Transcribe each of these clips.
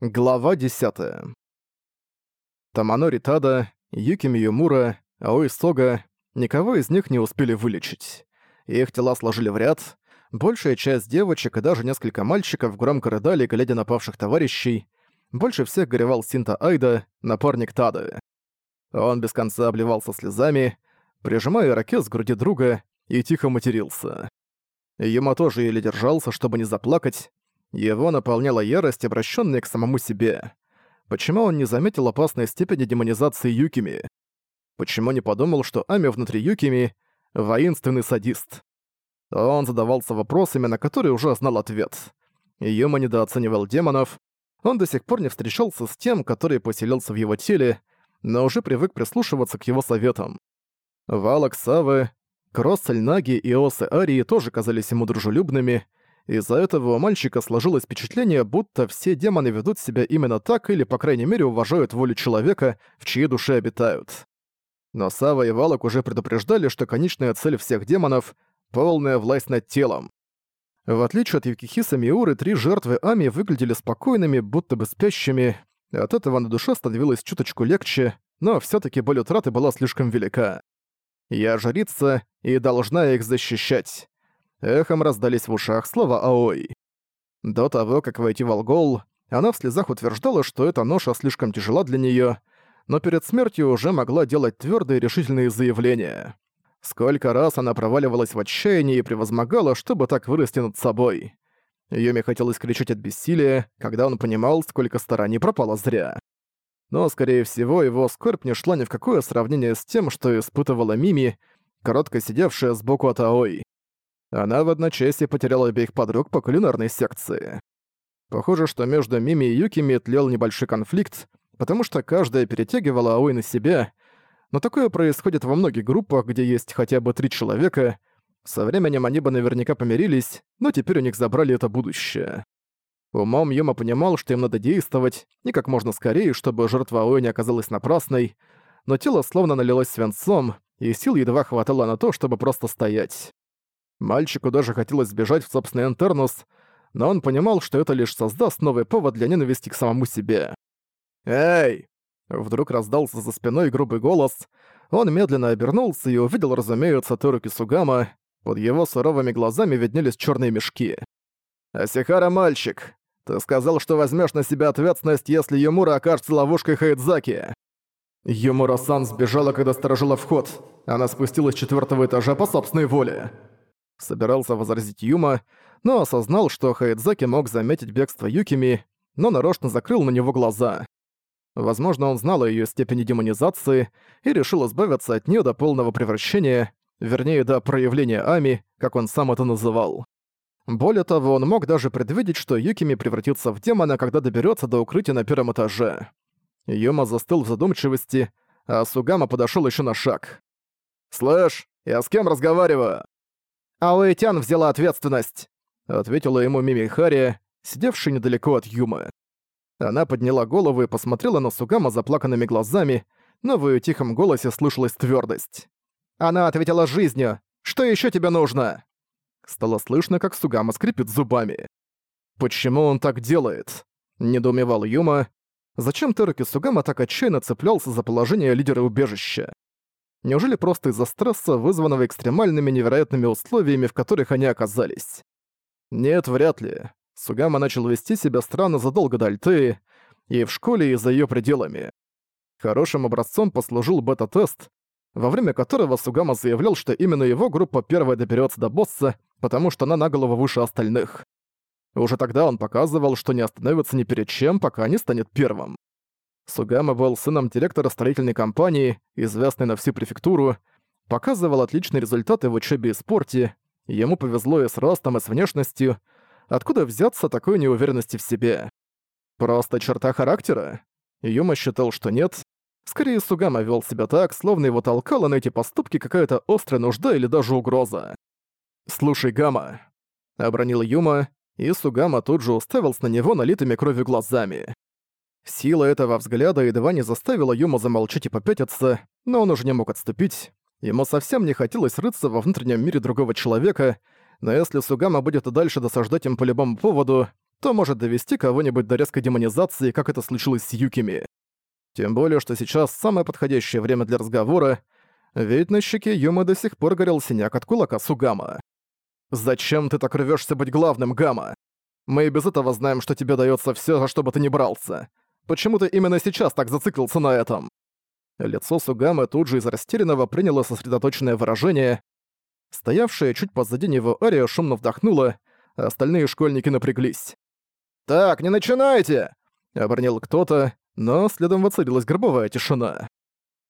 Глава 10. Таманори Тада, Юки Миюмура, Аой Сога никого из них не успели вылечить. Их тела сложили в ряд. Большая часть девочек и даже несколько мальчиков громко рыдали, глядя на павших товарищей. Больше всех горевал Синта Айда, напарник Тады. Он без конца обливался слезами, прижимая ракет с груди друга, и тихо матерился. Юма тоже еле держался, чтобы не заплакать, его наполняла ярость, обращенная к самому себе. Почему он не заметил опасной степени демонизации Юкими? Почему не подумал, что Ами внутри Юкими — воинственный садист? Он задавался вопросами, на которые уже знал ответ. Юма недооценивал демонов, он до сих пор не встречался с тем, который поселился в его теле, но уже привык прислушиваться к его советам. Валак Савы, Кроссель Наги и Осы Арии тоже казались ему дружелюбными, из-за этого у мальчика сложилось впечатление, будто все демоны ведут себя именно так или, по крайней мере, уважают волю человека, в чьей душе обитают. Но Сава и Валок уже предупреждали, что конечная цель всех демонов — полная власть над телом. В отличие от Юкихиса Миуры, три жертвы Ами выглядели спокойными, будто бы спящими. От этого на душе становилось чуточку легче, но все таки боль утраты была слишком велика. Я жрица и должна их защищать эхом раздались в ушах слова Аой. До того, как войти в Алгол, она в слезах утверждала, что эта ноша слишком тяжела для неё, но перед смертью уже могла делать твёрдые решительные заявления. Сколько раз она проваливалась в отчаянии и превозмогала, чтобы так вырасти над собой. Юми хотелось кричать от бессилия, когда он понимал, сколько стараний пропало зря. Но, скорее всего, его скорбь не шла ни в какое сравнение с тем, что испытывала Мими, коротко сидевшая сбоку от Аой. Она в одночасье потеряла обеих подруг по кулинарной секции. Похоже, что между Мими и Юкими тлел небольшой конфликт, потому что каждая перетягивала Аой на себя, но такое происходит во многих группах, где есть хотя бы три человека. Со временем они бы наверняка помирились, но теперь у них забрали это будущее. Умом Юма понимал, что им надо действовать, и как можно скорее, чтобы жертва Аой не оказалась напрасной, но тело словно налилось свинцом, и сил едва хватало на то, чтобы просто стоять. Мальчику даже хотелось сбежать в собственный Энтернус, но он понимал, что это лишь создаст новый повод для ненависти к самому себе. «Эй!» Вдруг раздался за спиной грубый голос. Он медленно обернулся и увидел, разумеется, Торуки Сугама. Под его суровыми глазами виднелись черные мешки. «Асихара, мальчик, ты сказал, что возьмешь на себя ответственность, если Юмура окажется ловушкой Хайдзаки». Юмура-сан сбежала, когда сторожила вход. Она спустилась с четвертого этажа по собственной воле. Собирался возразить Юма, но осознал, что Хайдзаки мог заметить бегство Юкими, но нарочно закрыл на него глаза. Возможно, он знал о её степени демонизации и решил избавиться от неё до полного превращения, вернее, до проявления Ами, как он сам это называл. Более того, он мог даже предвидеть, что Юкими превратится в демона, когда доберётся до укрытия на первом этаже. Юма застыл в задумчивости, а Сугама подошёл ещё на шаг. «Слышь, я с кем разговариваю?» «Ауэтян взяла ответственность», — ответила ему Мими Хари, сидевшая недалеко от Юмы. Она подняла голову и посмотрела на Сугама заплаканными глазами, но в её тихом голосе слышалась твёрдость. «Она ответила жизнью. Что ещё тебе нужно?» Стало слышно, как Сугама скрипит зубами. «Почему он так делает?» — недоумевал Юма. Зачем Теруки Сугама так отчаянно цеплялся за положение лидера убежища? Неужели просто из-за стресса, вызванного экстремальными невероятными условиями, в которых они оказались? Нет, вряд ли. Сугама начал вести себя странно задолго до Альтеи, и в школе, и за её пределами. Хорошим образцом послужил бета-тест, во время которого Сугама заявлял, что именно его группа первая доберётся до босса, потому что она на голову выше остальных. Уже тогда он показывал, что не остановится ни перед чем, пока не станет первым. Сугама был сыном директора строительной компании, известной на всю префектуру, показывал отличные результаты в учебе и спорте, ему повезло и с ростом, и с внешностью. Откуда взяться такой неуверенности в себе? Просто черта характера? Юма считал, что нет. Скорее, Сугама вел себя так, словно его толкала на эти поступки какая-то острая нужда или даже угроза. «Слушай, Гама», — обронил Юма, и Сугама тут же уставился на него налитыми кровью глазами. Сила этого взгляда едва не заставила Юма замолчать и попятиться, но он уже не мог отступить. Ему совсем не хотелось рыться во внутреннем мире другого человека, но если Сугама будет и дальше досаждать им по любому поводу, то может довести кого-нибудь до резкой демонизации, как это случилось с Юкими. Тем более, что сейчас самое подходящее время для разговора, ведь на щеке Юмы до сих пор горел синяк от кулака Сугама. «Зачем ты так рвёшься быть главным, Гама? Мы и без этого знаем, что тебе даётся всё, за что бы ты ни брался. Почему ты именно сейчас так зациклился на этом?» Лицо Сугамы тут же из растерянного приняло сосредоточенное выражение. Стоявшая чуть позади него Ария шумно вдохнула, а остальные школьники напряглись. «Так, не начинайте!» — обронил кто-то, но следом воцарилась гробовая тишина.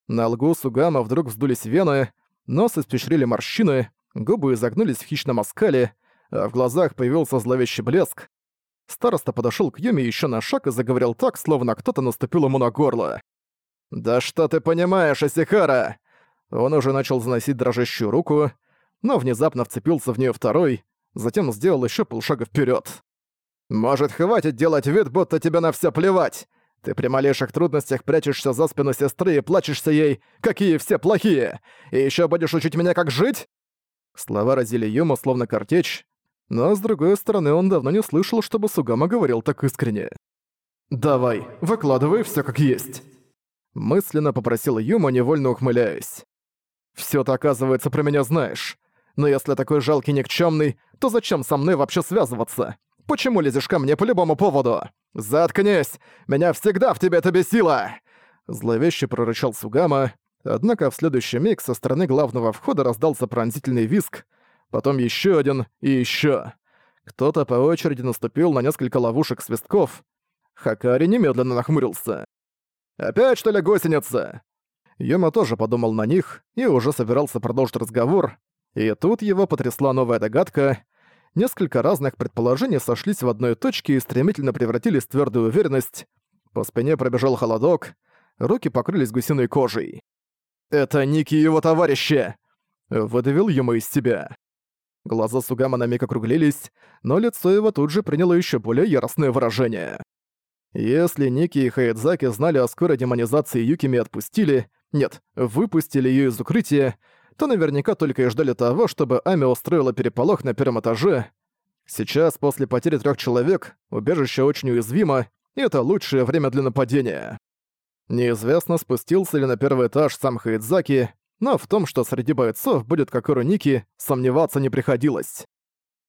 На лгу Сугама вдруг вздулись вены, нос испещрили морщины, губы изогнулись в хищном оскале, а в глазах появился зловещий блеск. Староста подошёл к Юме ещё на шаг и заговорил так, словно кто-то наступил ему на горло. «Да что ты понимаешь, Асихара?» Он уже начал заносить дрожащую руку, но внезапно вцепился в неё второй, затем сделал ещё полшага вперёд. «Может, хватит делать вид, будто тебе на всё плевать? Ты при малейших трудностях прячешься за спину сестры и плачешься ей, какие все плохие, и ещё будешь учить меня, как жить?» Слова разили Юма, словно картечь, но, с другой стороны, он давно не слышал, чтобы Сугама говорил так искренне. «Давай, выкладывай всё как есть», — мысленно попросил Юма, невольно ухмыляясь. «Всё ты, оказывается, про меня знаешь. Но если такой жалкий никчёмный, то зачем со мной вообще связываться? Почему лезешь ко мне по любому поводу? Заткнись! Меня всегда в тебе это бесило!» Зловеще прорычал Сугама, однако в следующий миг со стороны главного входа раздался пронзительный визг, потом еще один и еще. Кто-то по очереди наступил на несколько ловушек свистков. Хакари немедленно нахмурился. «Опять, что ли, гусеница?» Йома тоже подумал на них и уже собирался продолжить разговор, и тут его потрясла новая догадка. Несколько разных предположений сошлись в одной точке и стремительно превратились в твердую уверенность. По спине пробежал холодок, руки покрылись гусиной кожей. «Это Ники и его товарищи!» Выдавил ему из себя. Глаза Сугама на миг округлились, но лицо его тут же приняло еще более яростное выражение. Если Ники и Хаэдзаки знали о скорой демонизации Юкими и отпустили, нет, выпустили ее из укрытия, то наверняка только и ждали того, чтобы Ами устроила переполох на первом этаже. Сейчас, после потери трех человек, убежище очень уязвимо, и это лучшее время для нападения. Неизвестно, спустился ли на первый этаж сам Хаидзаки, но в том, что среди бойцов будет Кокору Ники, сомневаться не приходилось.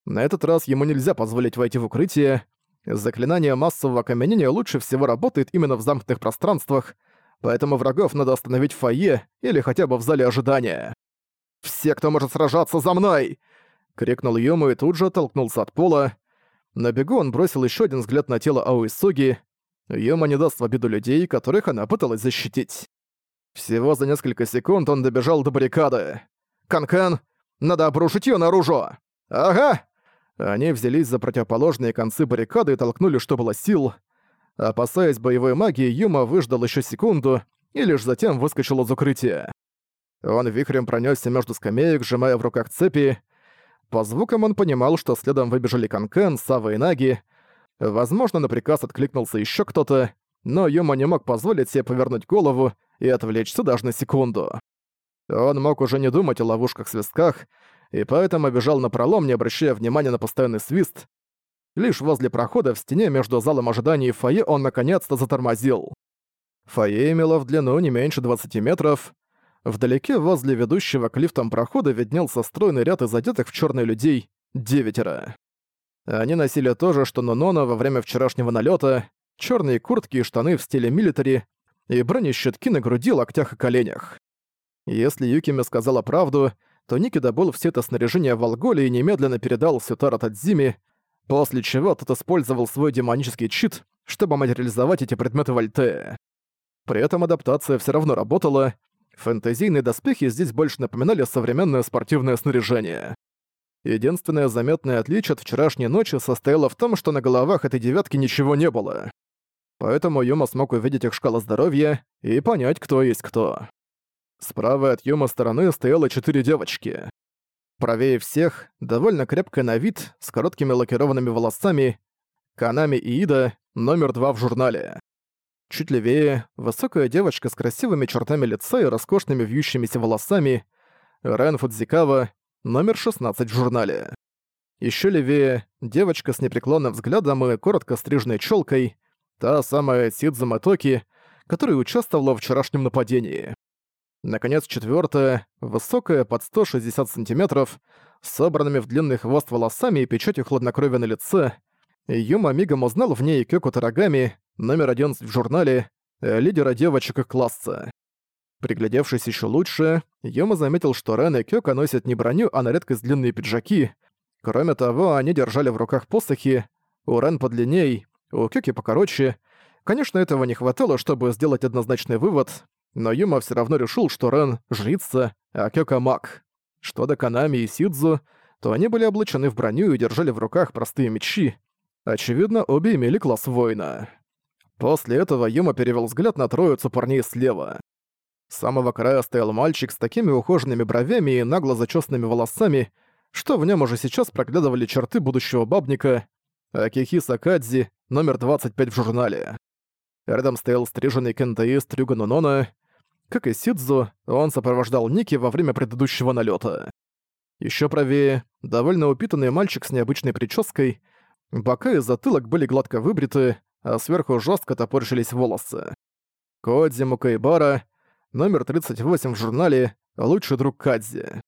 На этот раз ему нельзя позволить войти в укрытие. Заклинание массового окаменения лучше всего работает именно в замкнутых пространствах, поэтому врагов надо остановить в фойе или хотя бы в зале ожидания. «Все, кто может сражаться за мной!» — крикнул Йому и тут же оттолкнулся от пола. На бегу он бросил еще один взгляд на тело Ауисуги. Йома не даст в обиду людей, которых она пыталась защитить. Всего за несколько секунд он добежал до баррикады. «Канкан, надо обрушить ее наружу!» «Ага!» Они взялись за противоположные концы баррикады и толкнули, что было сил. Опасаясь боевой магии, Юма выждал еще секунду и лишь затем выскочил из укрытия. Он вихрем пронесся между скамеек, сжимая в руках цепи. По звукам он понимал, что следом выбежали Канкен, Сава и Наги. Возможно, на приказ откликнулся еще кто-то, но Юма не мог позволить себе повернуть голову и отвлечься даже на секунду. Он мог уже не думать о ловушках-свистках, и поэтому бежал на пролом, не обращая внимания на постоянный свист. Лишь возле прохода в стене между залом ожидания и фойе он наконец-то затормозил. Фойе имело в длину не меньше 20 метров. Вдалеке, возле ведущего к лифтам прохода, виднелся стройный ряд из одетых в черные людей — девятеро. Они носили то же, что Нонона во время вчерашнего налета, черные куртки и штаны в стиле милитари и бронещитки на груди, локтях и коленях. Если Юкими сказала правду, то Ники добыл все это снаряжение в Алголе и немедленно передал Сютара Тадзиме, после чего тот использовал свой демонический чит, чтобы материализовать эти предметы в Альтее. При этом адаптация все равно работала, фэнтезийные доспехи здесь больше напоминали современное спортивное снаряжение. Единственное заметное отличие от вчерашней ночи состояло в том, что на головах этой девятки ничего не было поэтому Юма смог увидеть их шкалу здоровья и понять, кто есть кто. Справа от Юма стороны стояло четыре девочки. Правее всех, довольно крепкая на вид, с короткими лакированными волосами, Канами Ида, номер два в журнале. Чуть левее — высокая девочка с красивыми чертами лица и роскошными вьющимися волосами, Рен Фудзикава, номер 16 в журнале. Еще левее — девочка с непреклонным взглядом и коротко стрижной челкой, та самая Сидзу Матоки, которая участвовала в вчерашнем нападении. Наконец, четвертая, высокая, под 160 сантиметров, с собранными в длинный хвост волосами и печатью хладнокровия на лице. Юма мигом узнал в ней Кёку Тарагами, номер 11 в журнале, лидера девочек класса. Приглядевшись еще лучше, Юма заметил, что Рен и Кёка носят не броню, а на редкость длинные пиджаки. Кроме того, они держали в руках посохи, у Рен подлинней, у Кёки покороче. Конечно, этого не хватало, чтобы сделать однозначный вывод, но Юма все равно решил, что Рен — жрица, а Кёка — маг. Что до Канами и Сидзу, то они были облачены в броню и держали в руках простые мечи. Очевидно, обе имели класс воина. После этого Юма перевел взгляд на троицу парней слева. С самого края стоял мальчик с такими ухоженными бровями и нагло зачесанными волосами, что в нем уже сейчас проглядывали черты будущего бабника Акихи Сакадзи, номер 25 в журнале. Рядом стоял стриженный кентаист Рюга Нонона. Как и Сидзу, он сопровождал Ники во время предыдущего налета. Еще правее, довольно упитанный мальчик с необычной прической, бока и затылок были гладко выбриты, а сверху жестко топорщились волосы. Кодзи Мукайбара, номер 38 в журнале «Лучший друг Кадзи».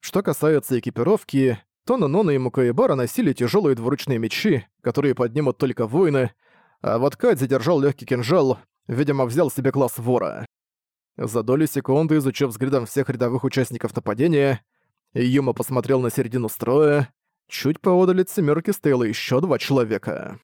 Что касается экипировки, то и Мукаибара носили тяжелые двуручные мечи, которые поднимут только воины, а вот Кадзи держал легкий кинжал, видимо, взял себе класс вора. За долю секунды, изучив взглядом всех рядовых участников нападения, Юма посмотрел на середину строя. Чуть поодаль от семерки стояло еще два человека.